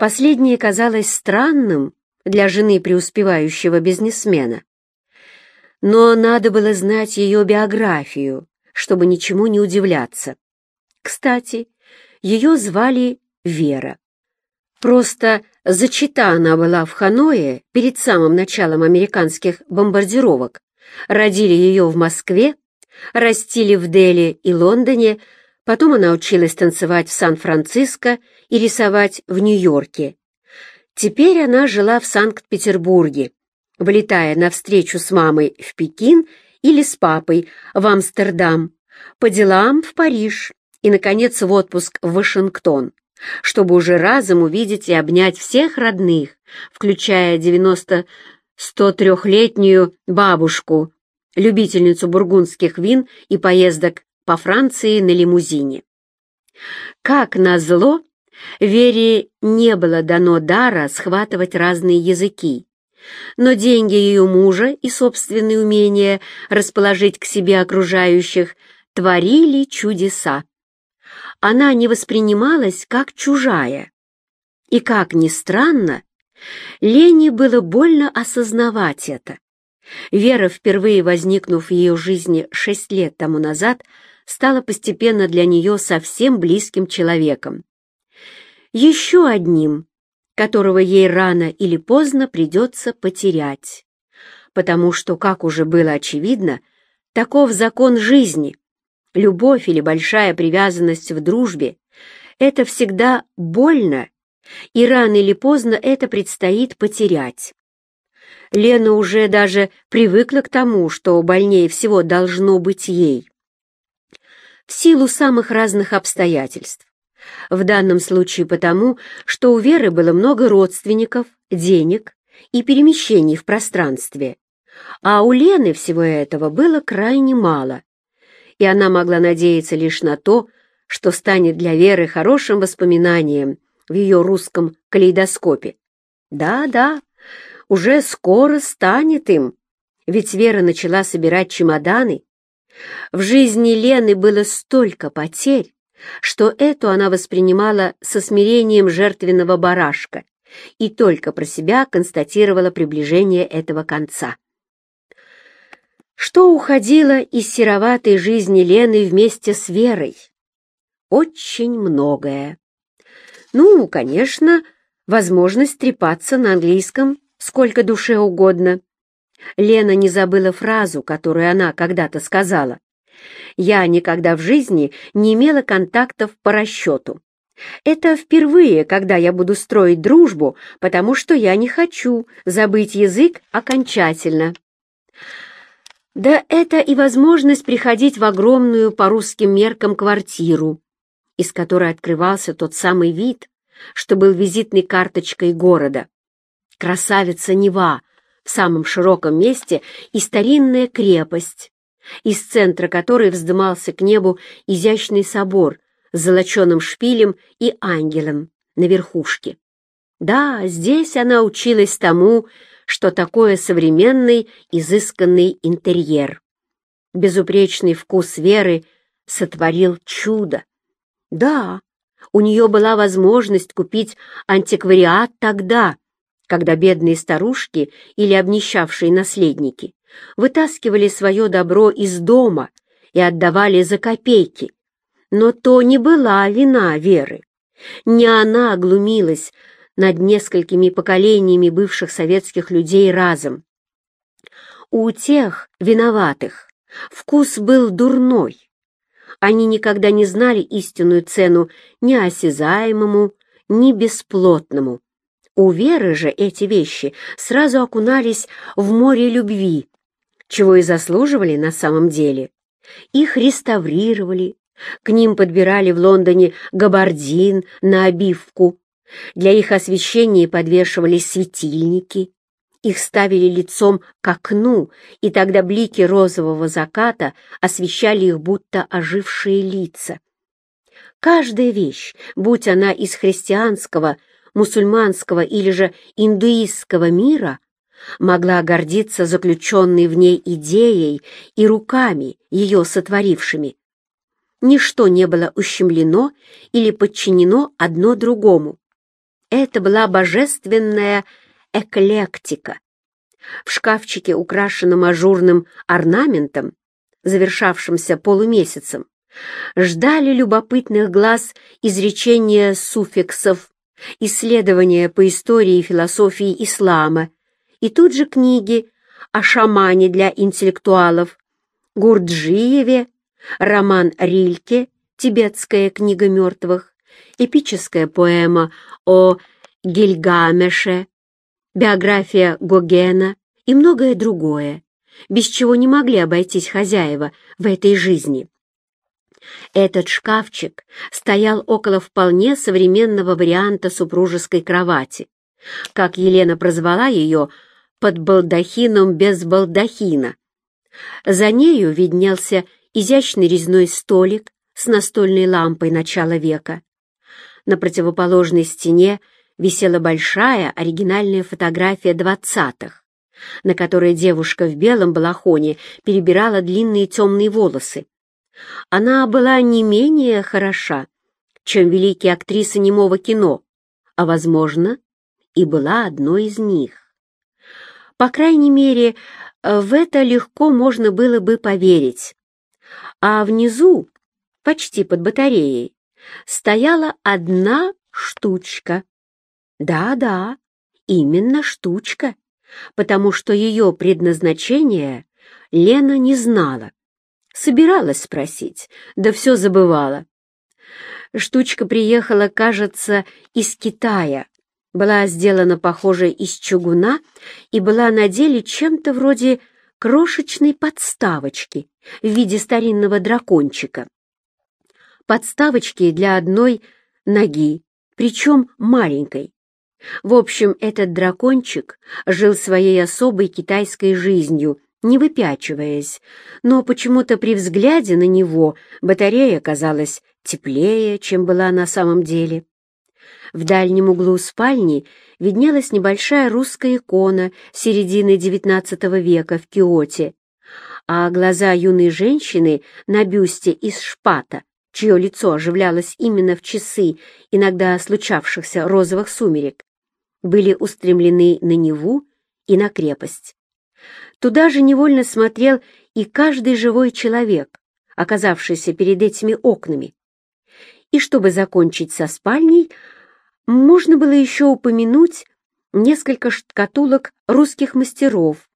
Последнее казалось странным для жены преуспевающего бизнесмена. Но надо было знать ее биографию, чтобы ничему не удивляться. Кстати, ее звали Вера. Просто зачита она была в Ханое перед самым началом американских бомбардировок. Родили ее в Москве, растили в Дели и Лондоне, потом она училась танцевать в Сан-Франциско и рисовать в Нью-Йорке. Теперь она жила в Санкт-Петербурге, влетая на встречу с мамой в Пекин или с папой в Амстердам, по делам в Париж и, наконец, в отпуск в Вашингтон, чтобы уже разом увидеть и обнять всех родных, включая 90-103-летнюю бабушку, любительницу бургундских вин и поездок по Франции на лимузине. Как назло, Вере не было дано дара схватывать разные языки, но деньги ее мужа и собственные умения расположить к себе окружающих творили чудеса. Она не воспринималась как чужая. И, как ни странно, Лене было больно осознавать это. Вера, впервые возникнув в ее жизни шесть лет тому назад, стала постепенно для нее совсем близким человеком. Еще одним, которого ей рано или поздно придется потерять. Потому что, как уже было очевидно, таков закон жизни. Любовь или большая привязанность в дружбе — это всегда больно, и рано или поздно это предстоит потерять. Лена уже даже привыкла к тому, что больнее всего должно быть ей. В силу самых разных обстоятельств. В данном случае потому, что у Веры было много родственников, денег и перемещений в пространстве, а у Лены всего этого было крайне мало, и она могла надеяться лишь на то, что станет для Веры хорошим воспоминанием в ее русском калейдоскопе. Да-да, уже скоро станет им, ведь Вера начала собирать чемоданы. В жизни Лены было столько потерь, что эту она воспринимала со смирением жертвенного барашка и только про себя констатировала приближение этого конца. Что уходило из сероватой жизни Лены вместе с Верой? Очень многое. Ну, конечно, возможность трепаться на английском сколько душе угодно. Лена не забыла фразу, которую она когда-то сказала. Я никогда в жизни не имела контактов по расчету. Это впервые, когда я буду строить дружбу, потому что я не хочу забыть язык окончательно. Да это и возможность приходить в огромную по русским меркам квартиру, из которой открывался тот самый вид, что был визитной карточкой города. Красавица Нева в самом широком месте и старинная крепость, из центра которой вздымался к небу изящный собор с золоченым шпилем и ангелом на верхушке. Да, здесь она училась тому, что такое современный изысканный интерьер. Безупречный вкус Веры сотворил чудо. Да, у нее была возможность купить антиквариат тогда, когда бедные старушки или обнищавшие наследники вытаскивали свое добро из дома и отдавали за копейки. Но то не была вина Веры. Не она оглумилась над несколькими поколениями бывших советских людей разом. У тех виноватых вкус был дурной. Они никогда не знали истинную цену ни осязаемому, ни бесплотному. У Веры же эти вещи сразу окунались в море любви, чего и заслуживали на самом деле. Их реставрировали, к ним подбирали в Лондоне габардин на обивку, для их освещения подвешивались светильники, их ставили лицом к окну, и тогда блики розового заката освещали их будто ожившие лица. Каждая вещь, будь она из христианского, мусульманского или же индуистского мира, могла гордиться заключенной в ней идеей и руками, ее сотворившими. Ничто не было ущемлено или подчинено одно другому. Это была божественная эклектика. В шкафчике, украшенном ажурным орнаментом, завершавшимся полумесяцем, ждали любопытных глаз изречения суффиксов, исследования по истории и философии ислама, и тут же книги о шамане для интеллектуалов, Гурджиеве, роман Рильке, тибетская книга мертвых, эпическая поэма о Гильгамеше, биография Гогена и многое другое, без чего не могли обойтись хозяева в этой жизни. Этот шкафчик стоял около вполне современного варианта супружеской кровати, как Елена прозвала ее под балдахином без балдахина. За нею виднелся изящный резной столик с настольной лампой начала века. На противоположной стене висела большая оригинальная фотография двадцатых, на которой девушка в белом балахоне перебирала длинные темные волосы. Она была не менее хороша, чем великие актрисы немого кино, а, возможно, и была одной из них. По крайней мере, в это легко можно было бы поверить. А внизу, почти под батареей, стояла одна штучка. Да-да, именно штучка, потому что ее предназначение Лена не знала. Собиралась спросить, да все забывала. Штучка приехала, кажется, из Китая, была сделана, похоже, из чугуна и была на деле чем-то вроде крошечной подставочки в виде старинного дракончика. Подставочки для одной ноги, причем маленькой. В общем, этот дракончик жил своей особой китайской жизнью, не выпячиваясь, но почему-то при взгляде на него батарея казалась теплее, чем была на самом деле. В дальнем углу спальни виднелась небольшая русская икона середины XIX века в Киоте, а глаза юной женщины на бюсте из шпата, чье лицо оживлялось именно в часы иногда случавшихся розовых сумерек, были устремлены на Неву и на крепость. Туда же невольно смотрел и каждый живой человек, оказавшийся перед этими окнами. И чтобы закончить со спальней, можно было еще упомянуть несколько шкатулок русских мастеров,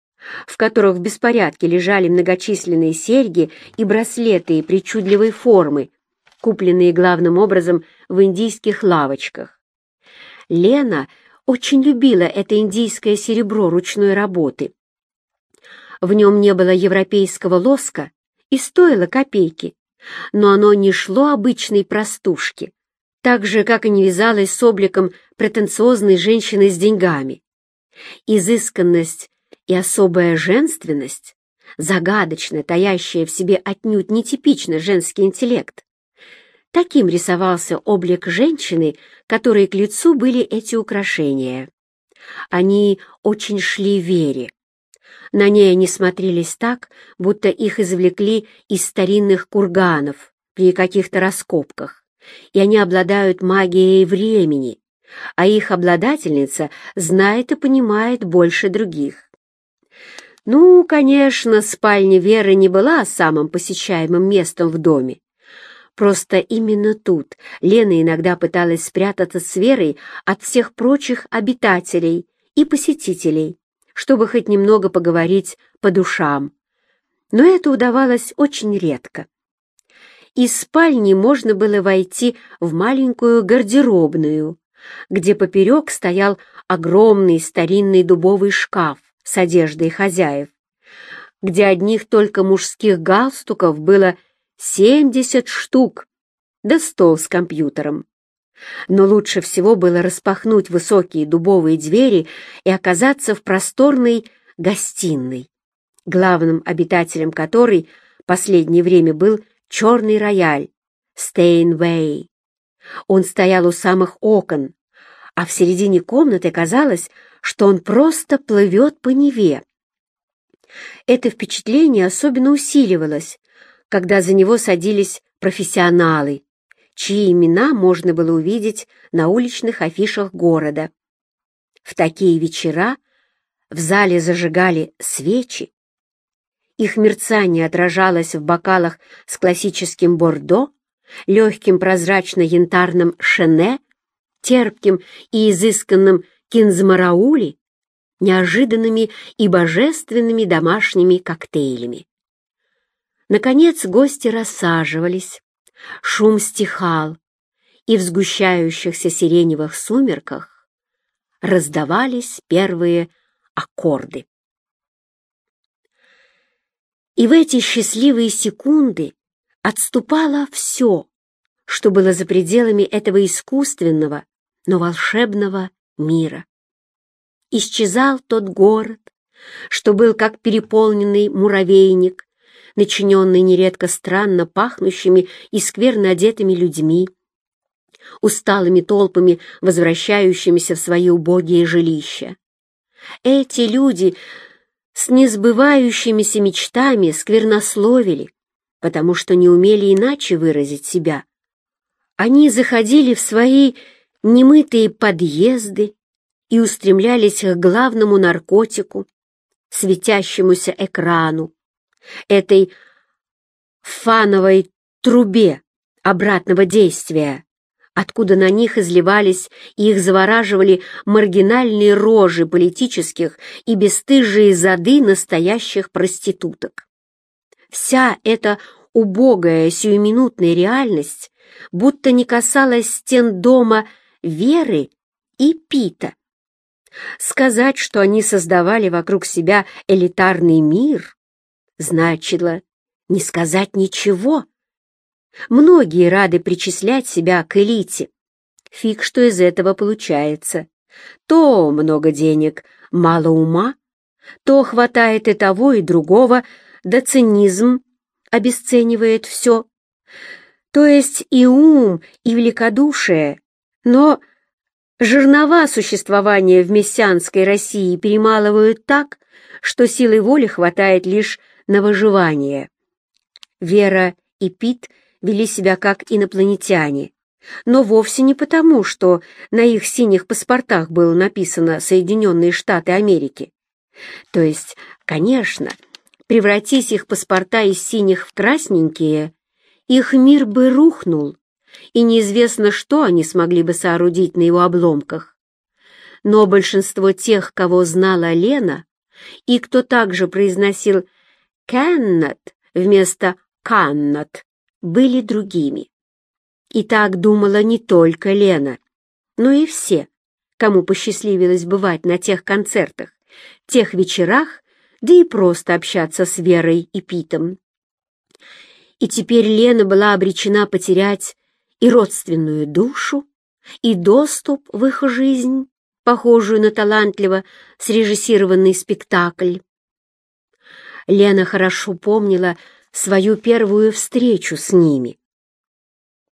в которых в беспорядке лежали многочисленные серьги и браслеты причудливой формы, купленные главным образом в индийских лавочках. Лена очень любила это индийское серебро ручной работы. В нем не было европейского лоска и стоило копейки, но оно не шло обычной простушке, так же, как и не вязалось с обликом претенциозной женщины с деньгами. Изысканность и особая женственность, загадочно таящая в себе отнюдь нетипично женский интеллект. Таким рисовался облик женщины, которой к лицу были эти украшения. Они очень шли вере. На ней они смотрелись так, будто их извлекли из старинных курганов при каких-то раскопках и они обладают магией времени, а их обладательница знает и понимает больше других. Ну, конечно, спальня Веры не была самым посещаемым местом в доме. Просто именно тут Лена иногда пыталась спрятаться с Верой от всех прочих обитателей и посетителей, чтобы хоть немного поговорить по душам. Но это удавалось очень редко. Из спальни можно было войти в маленькую гардеробную, где поперек стоял огромный старинный дубовый шкаф с одеждой хозяев, где одних только мужских галстуков было 70 штук, да стол с компьютером. Но лучше всего было распахнуть высокие дубовые двери и оказаться в просторной гостиной, главным обитателем которой последнее время был черный рояль Стейнвей. Он стоял у самых окон, а в середине комнаты казалось, что он просто плывет по Неве. Это впечатление особенно усиливалось, когда за него садились профессионалы, чьи имена можно было увидеть на уличных афишах города. В такие вечера в зале зажигали свечи, их мерцание отражалось в бокалах с классическим бордо, легким прозрачно-янтарным шене, терпким и изысканным кинзмараули, неожиданными и божественными домашними коктейлями. Наконец гости рассаживались, шум стихал, и в сгущающихся сиреневых сумерках раздавались первые аккорды. И в эти счастливые секунды отступало все, что было за пределами этого искусственного, но волшебного мира. Исчезал тот город, что был как переполненный муравейник, начиненный нередко странно пахнущими и скверно одетыми людьми, усталыми толпами, возвращающимися в свои убогие жилища. Эти люди с несбывающимися мечтами сквернословили, потому что не умели иначе выразить себя. Они заходили в свои немытые подъезды и устремлялись к главному наркотику, светящемуся экрану, этой фановой трубе обратного действия, откуда на них изливались и их завораживали маргинальные рожи политических и бесстыжие зады настоящих проституток. Вся эта убогая сиюминутная реальность будто не касалась стен дома Веры и Пита. Сказать, что они создавали вокруг себя элитарный мир, значило не сказать ничего. Многие рады причислять себя к элите. Фиг, что из этого получается. То много денег, мало ума, то хватает и того, и другого, да цинизм обесценивает все. То есть и ум, и великодушие, но жернова существования в мессианской России перемалывают так, что силы воли хватает лишь на выживание. Вера и Пит — вели себя как инопланетяне, но вовсе не потому, что на их синих паспортах было написано «Соединенные Штаты Америки». То есть, конечно, превратись их паспорта из синих в красненькие, их мир бы рухнул, и неизвестно, что они смогли бы соорудить на его обломках. Но большинство тех, кого знала Лена, и кто также произносил «Кеннет» вместо «Каннет», были другими. И так думала не только Лена, но и все, кому посчастливилось бывать на тех концертах, тех вечерах, да и просто общаться с Верой и Питом. И теперь Лена была обречена потерять и родственную душу, и доступ в их жизнь, похожую на талантливо срежиссированный спектакль. Лена хорошо помнила свою первую встречу с ними.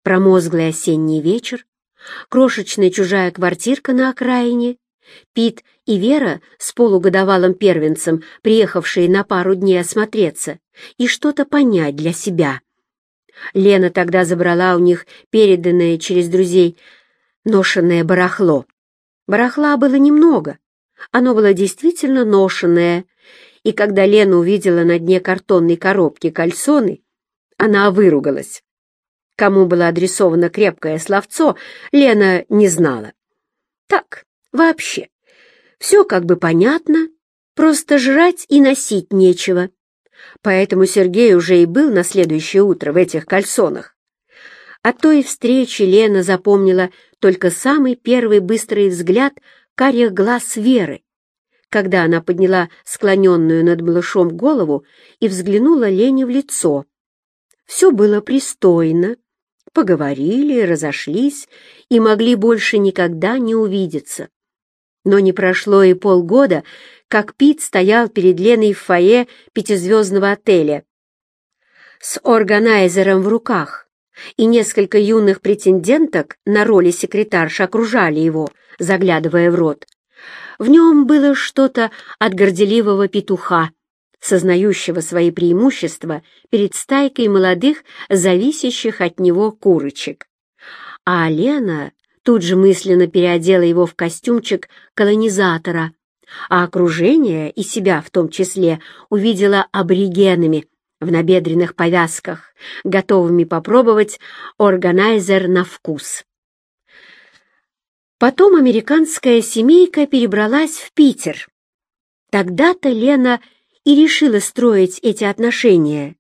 Промозглый осенний вечер, крошечная чужая квартирка на окраине, Пит и Вера с полугодовалым первенцем, приехавшие на пару дней осмотреться и что-то понять для себя. Лена тогда забрала у них переданное через друзей ношенное барахло. Барахла было немного, оно было действительно ношенное, и когда Лена увидела на дне картонной коробки кальсоны, она выругалась. Кому было адресовано крепкое словцо, Лена не знала. Так, вообще, все как бы понятно, просто жрать и носить нечего. Поэтому Сергей уже и был на следующее утро в этих кальсонах. От той встречи Лена запомнила только самый первый быстрый взгляд карих глаз Веры, когда она подняла склоненную над малышом голову и взглянула Лене в лицо. Все было пристойно, поговорили, разошлись и могли больше никогда не увидеться. Но не прошло и полгода, как Пит стоял перед Леной в фойе пятизвездного отеля с органайзером в руках, и несколько юных претенденток на роли секретарши окружали его, заглядывая в рот. В нем было что-то от горделивого петуха, сознающего свои преимущества перед стайкой молодых, зависящих от него курочек. а Лена тут же мысленно переодела его в костюмчик колонизатора, а окружение, и себя в том числе, увидела аборигенами в набедренных повязках, готовыми попробовать органайзер на вкус. Потом американская семейка перебралась в Питер. Тогда-то Лена и решила строить эти отношения,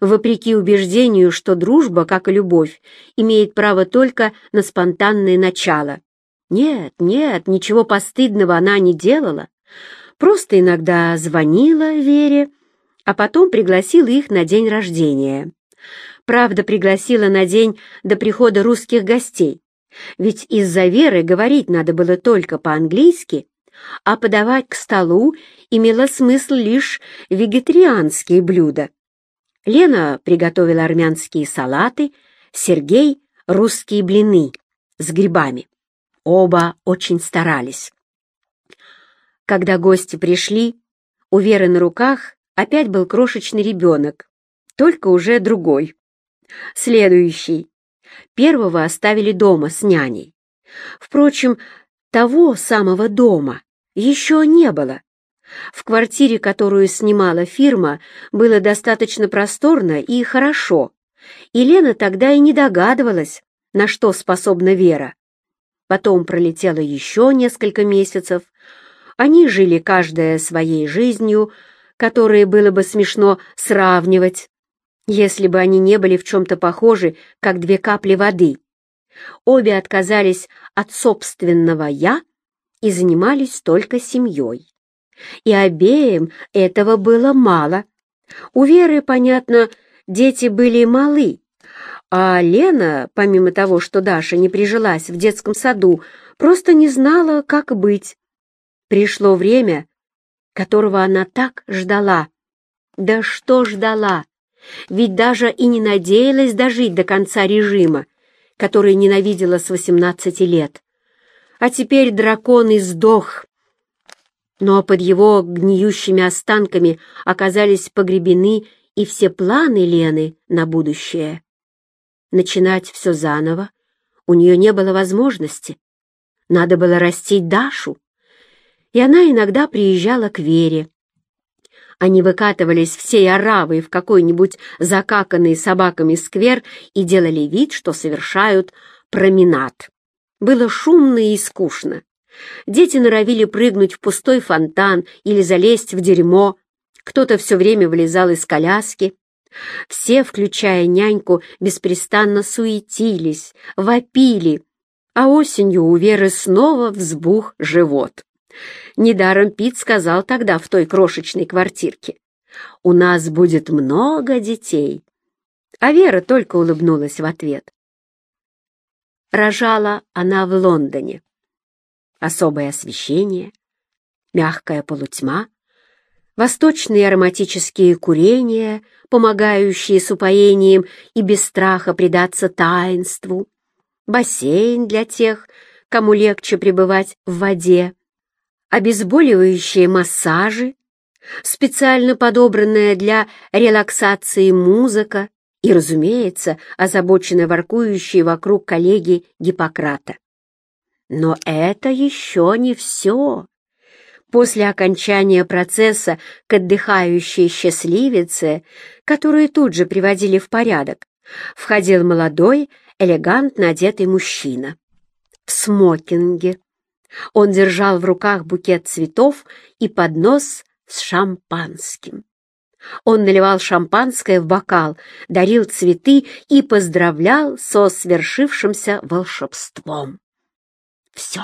вопреки убеждению, что дружба, как и любовь, имеет право только на спонтанное начало. Нет, нет, ничего постыдного она не делала, просто иногда звонила Вере, а потом пригласила их на день рождения. Правда, пригласила на день до прихода русских гостей, ведь из-за Веры говорить надо было только по-английски, а подавать к столу имело смысл лишь вегетарианские блюда. Лена приготовила армянские салаты, Сергей — русские блины с грибами. Оба очень старались. Когда гости пришли, у Веры на руках опять был крошечный ребенок, только уже другой. Следующий. Первого оставили дома с няней. Впрочем, того самого дома еще не было. В квартире, которую снимала фирма, было достаточно просторно и хорошо, и тогда и не догадывалась, на что способна Вера. Потом пролетело еще несколько месяцев, они жили каждая своей жизнью, которые было бы смешно сравнивать, если бы они не были в чем-то похожи, как две капли воды. Обе отказались от собственного «я» и занимались только семьей. И обеим этого было мало. У Веры, понятно, дети были малы, а Лена, помимо того, что Даша не прижилась в детском саду, просто не знала, как быть. Пришло время, которого она так ждала. Да что ждала? Ведь даже и не надеялась дожить до конца режима, который ненавидела с 18 лет. А теперь дракон и сдох. Но под его гниющими останками оказались погребены и все планы Лены на будущее. Начинать все заново у нее не было возможности. Надо было растить Дашу, и она иногда приезжала к Вере. Они выкатывались всей оравой в какой-нибудь закаканный собаками сквер и делали вид, что совершают променад. Было шумно и скучно. Дети норовили прыгнуть в пустой фонтан или залезть в дерьмо. Кто-то все время вылезал из коляски. Все, включая няньку, беспрестанно суетились, вопили, а осенью у Веры снова взбух живот. Недаром Пит сказал тогда в той крошечной квартирке. «У нас будет много детей». А Вера только улыбнулась в ответ. Рожала она в Лондоне. Особое освещение, мягкая полутьма, восточные ароматические курения, помогающие с упоением и без страха предаться таинству, бассейн для тех, кому легче пребывать в воде, обезболивающие массажи, специально подобранная для релаксации музыка и, разумеется, озабоченно воркующие вокруг коллеги Гиппократа. Но это еще не все. После окончания процесса к отдыхающей счастливице, которую тут же приводили в порядок, входил молодой, элегантно одетый мужчина в смокинге, он держал в руках букет цветов и поднос с шампанским. Он наливал шампанское в бокал, дарил цветы и поздравлял со свершившимся волшебством. Все.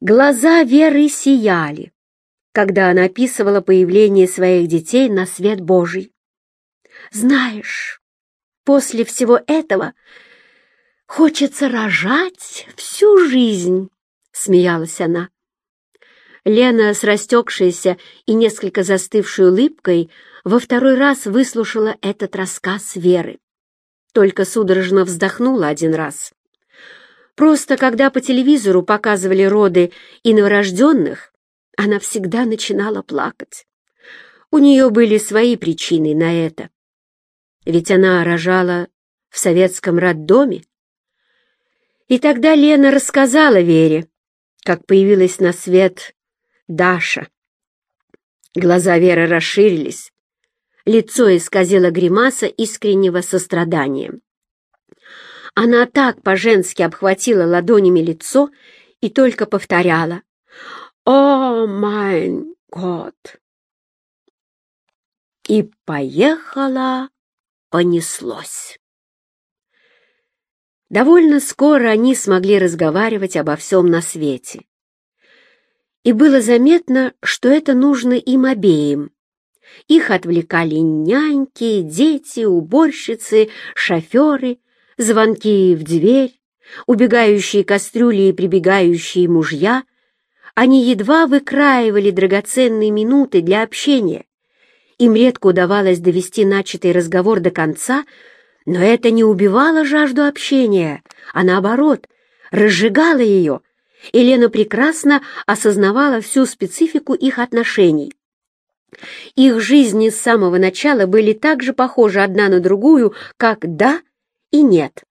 Глаза Веры сияли, когда она описывала появление своих детей на свет Божий. Знаешь, после всего этого Хочется рожать всю жизнь, — смеялась она. Лена с растекшейся и несколько застывшей улыбкой во второй раз выслушала этот рассказ Веры. Только судорожно вздохнула один раз. Просто когда по телевизору показывали роды и новорожденных, она всегда начинала плакать. У нее были свои причины на это. Ведь она рожала в советском роддоме, И тогда Лена рассказала Вере, как появилась на свет Даша. Глаза Веры расширились, лицо исказило гримаса искреннего сострадания. Она так по-женски обхватила ладонями лицо и только повторяла «О, майн год!» И поехала, понеслось. Довольно скоро они смогли разговаривать обо всем на свете. И было заметно, что это нужно им обеим. Их отвлекали няньки, дети, уборщицы, шоферы, звонки в дверь, убегающие кастрюли и прибегающие мужья. Они едва выкраивали драгоценные минуты для общения. Им редко удавалось довести начатый разговор до конца — но это не убивало жажду общения, а наоборот, разжигало ее, и Лена прекрасно осознавала всю специфику их отношений. Их жизни с самого начала были так же похожи одна на другую, как «да» и «нет».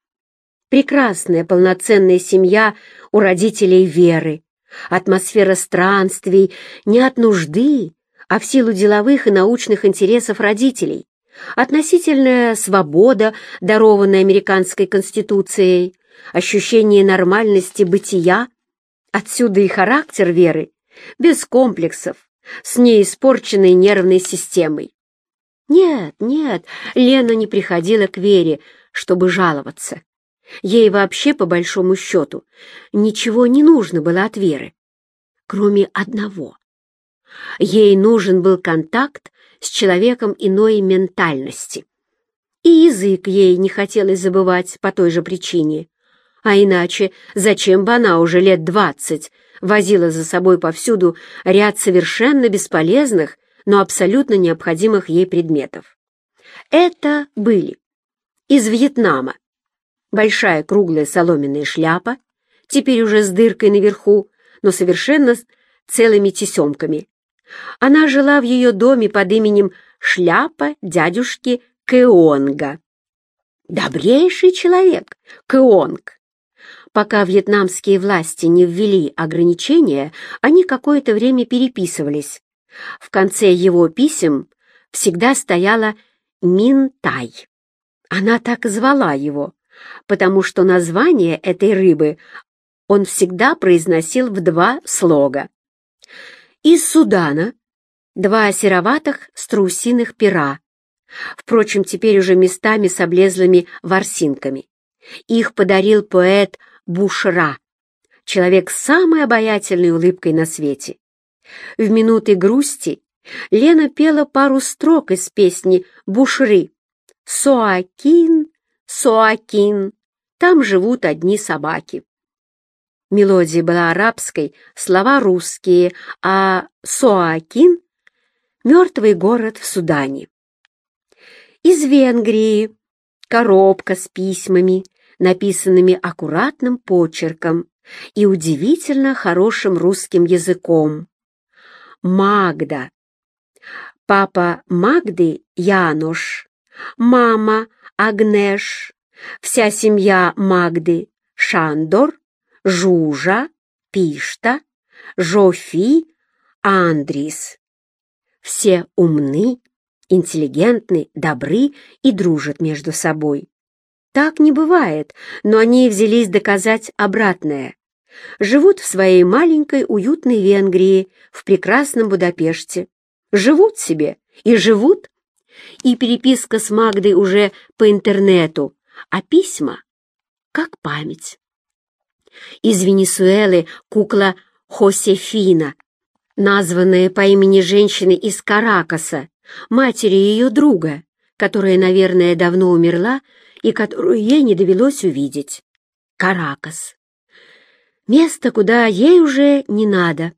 Прекрасная полноценная семья у родителей Веры, атмосфера странствий не от нужды, а в силу деловых и научных интересов родителей относительная свобода, дарованная американской конституцией, ощущение нормальности бытия, отсюда и характер веры, без комплексов, с неиспорченной нервной системой. Нет, нет, Лена не приходила к Вере, чтобы жаловаться. Ей вообще, по большому счету, ничего не нужно было от Веры, кроме одного. Ей нужен был контакт с человеком иной ментальности. И язык ей не хотелось забывать по той же причине. А иначе зачем бы она уже лет двадцать возила за собой повсюду ряд совершенно бесполезных, но абсолютно необходимых ей предметов? Это были из Вьетнама большая круглая соломенная шляпа, теперь уже с дыркой наверху, но совершенно целыми тесемками, она жила в ее доме под именем Шляпа дядюшки Кеонга. Добрейший человек, Кеонг. Пока вьетнамские власти не ввели ограничения, они какое-то время переписывались. В конце его писем всегда стояла Минтай. Она так звала его, потому что название этой рыбы он всегда произносил в два слога. Из Судана два сероватых страусиных пера, впрочем, теперь уже местами с облезлыми ворсинками. Их подарил поэт Бушра, человек с самой обаятельной улыбкой на свете. В минуты грусти Лена пела пару строк из песни Бушры «Соакин, Соакин, там живут одни собаки». Мелодия была арабской, слова русские, а Соакин — мертвый город в Судане. Из Венгрии коробка с письмами, написанными аккуратным почерком и удивительно хорошим русским языком. Магда. Папа Магды Януш, мама Агнеш, вся семья Магды Шандор, Жужа, Пишта, Жофи, Андрис. Все умны, интеллигентны, добры и дружат между собой. Так не бывает, но они взялись доказать обратное. Живут в своей маленькой уютной Венгрии, в прекрасном Будапеште. Живут себе и живут. И переписка с Магдой уже по интернету, а письма — как память. Из Венесуэлы кукла Хосефина, названная по имени женщины из Каракаса, матери ее друга, которая, наверное, давно умерла и которую ей не довелось увидеть. Каракас. Место, куда ей уже не надо,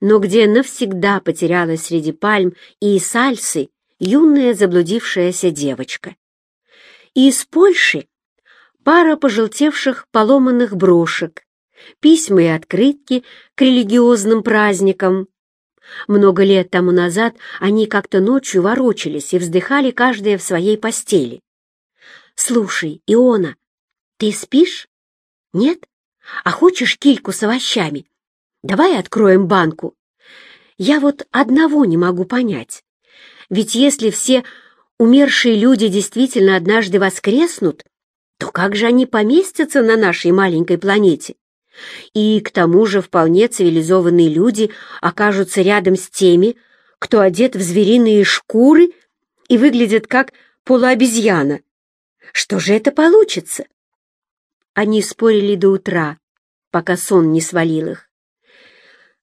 но где навсегда потерялась среди пальм и сальсы юная заблудившаяся девочка. И из Польши пара пожелтевших поломанных брошек, письма и открытки к религиозным праздникам. Много лет тому назад они как-то ночью ворочались и вздыхали каждая в своей постели. «Слушай, Иона, ты спишь?» Нет? А хочешь кильку с овощами? Давай откроем банку. Я вот одного не могу понять. Ведь если все умершие люди действительно однажды воскреснут, то как же они поместятся на нашей маленькой планете? И к тому же вполне цивилизованные люди окажутся рядом с теми, кто одет в звериные шкуры и выглядит как полуобезьяна. Что же это получится? Они спорили до утра, пока сон не свалил их.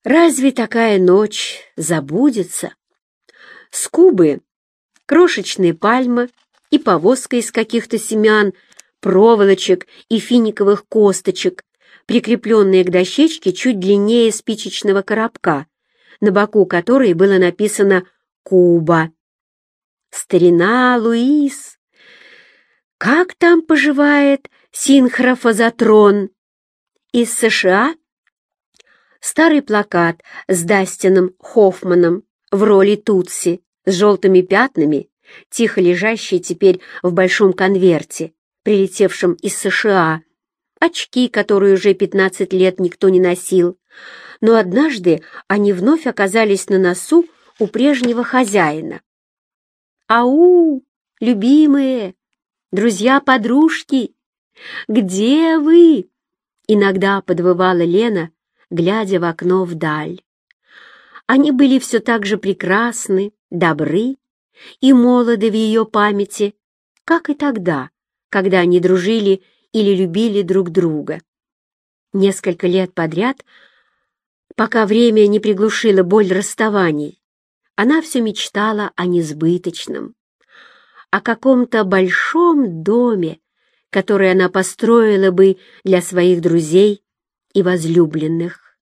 Разве такая ночь забудется? С Кубы крошечные пальмы и повозка из каких-то семян, проволочек и финиковых косточек, прикрепленные к дощечке чуть длиннее спичечного коробка, на боку которой было написано «Куба». «Старина Луис! Как там поживает синхрофазотрон?» Из США старый плакат с Дастином Хоффманом в роли Тутси с желтыми пятнами, тихо лежащий теперь в большом конверте, прилетевшем из США, очки, которые уже 15 лет никто не носил, но однажды они вновь оказались на носу у прежнего хозяина. «Ау, любимые, друзья-подружки, где вы?» Иногда подвывала Лена, глядя в окно вдаль. Они были все так же прекрасны, добры и молоды в ее памяти, как и тогда, когда они дружили или любили друг друга. Несколько лет подряд, пока время не приглушило боль расставаний, она все мечтала о несбыточном, о каком-то большом доме, который она построила бы для своих друзей и возлюбленных.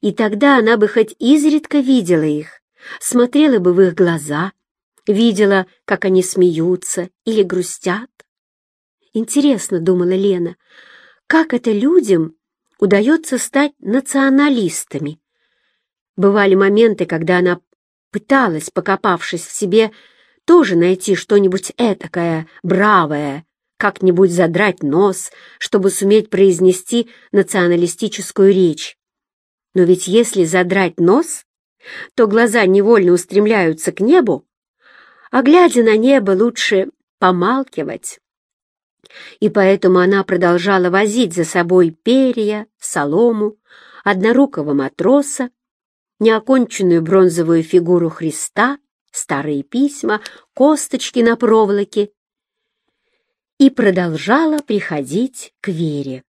И тогда она бы хоть изредка видела их, смотрела бы в их глаза, видела, как они смеются или грустят. Интересно, думала Лена, как это людям удается стать националистами. Бывали моменты, когда она пыталась, покопавшись в себе, тоже найти что-нибудь этакое, бравое, как-нибудь задрать нос, чтобы суметь произнести националистическую речь. Но ведь если задрать нос, то глаза невольно устремляются к небу, а глядя на небо лучше помалкивать. И поэтому она продолжала возить за собой перья, солому, однорукого матроса, неоконченную бронзовую фигуру Христа, старые письма, косточки на проволоке и продолжала приходить к Вере.